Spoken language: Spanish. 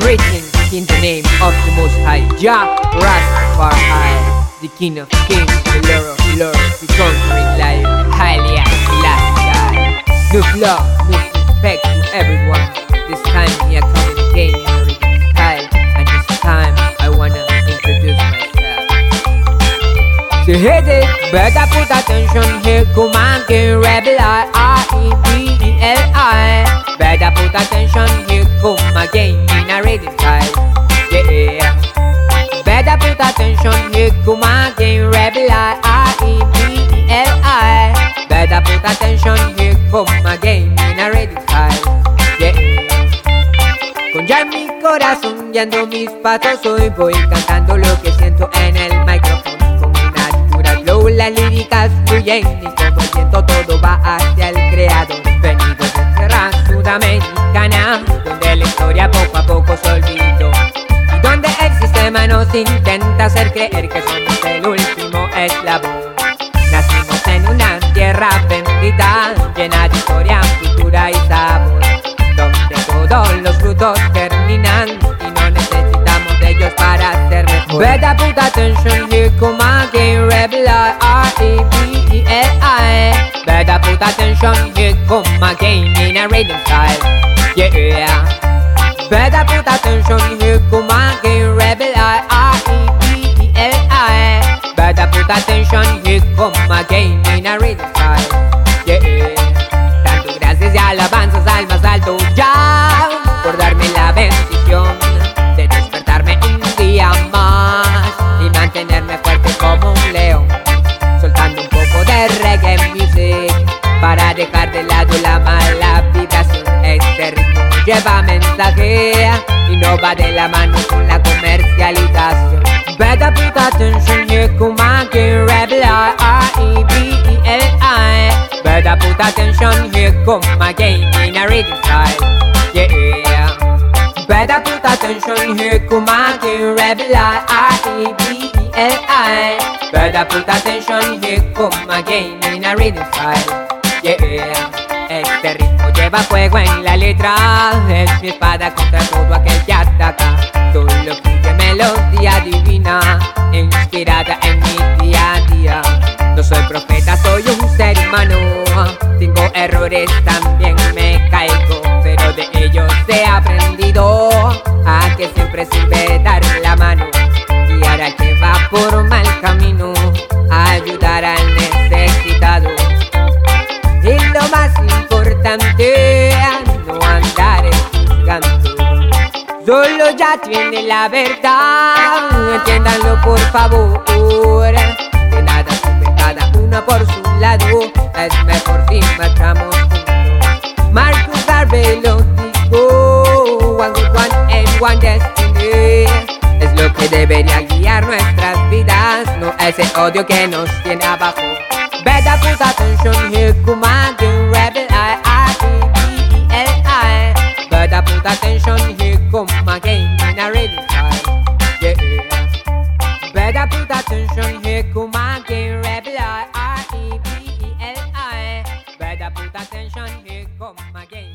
Greetings in the name of the Most High, Jah Rastafari, the King of Kings, the Lord of Lords, the conquering lion, highly classic. New love, new respect to everyone. This time we are coming again in rhythm style, and this time I wanna introduce myself. So hit it, better put attention here, come on, get rebel, R-E-B-E-L-I. Better put attention here, come again in a rhythm style. Yeah. Better put attention here, come again, rebel R-E-B-E-L-I. Better put attention here, come again in a rhythm style. Yeah. Con ya en mi corazón guiando mis pasos hoy voy cantando lo que siento en el micrófono con una natural flow las líricas fluyen y como el viento todo va hacia el creador venido de tierra sudamericana historia poco a poco se olvidó y donde el sistema nos intenta hacer creer que somos el último eslabón nacimos en una tierra bendita llena de historia cultura y sabor donde todos los frutos terminan y no necesitamos de ellos para ser mejor. Better put attention here, come again, rebel R-E-B-E-L-I. Better put attention here, come again in a rhythm style. Yeah. Better put attention here, come again, rebel R-E-B-E-L-I. Better put attention here, come again in a rhythm style. Yeah. Dando gracias y alabanzas al más alto ya por darme la bendición de despertarme un día más y mantenerme fuerte como un león, soltando un poco de reggae music para dejar de lado la mala mensaje y no va de la mano con la comercialización. Better put attention here, come again, rebel R-E-B-E-L-I. Better put attention here, come again in a rhythm style. Yeah. Better put attention here, come again, rebel R-E-B-E-L-I. Better put attention here, come again in a rhythm style. Yeah. Este ritmo lleva fuego en la letra, es mi espada contra todo aquel que ataca. Solo fluye melodía divina, inspirada en mi día a día. No soy profeta, soy un ser humano. Tengo errores, también me caigo, pero de ellos he aprendido a que siempre sirve dar la mano. Guiar al que va por mal camino, ayudar al necesitado. Y lo más importante, Solo ya tiene la verdad, entiéndanlo por favor. De nada sirve cada uno por su lado, es mejor si marchamos juntos. Marcus Garvey lo dijo, one good one and one destiny. Es lo que debería guiar nuestras vidas, no ese odio que nos tiene abajo. Better put attention here, come Better put attention here, come again, rebel I-R-E-B-E-L-I. Better put attention here, come again.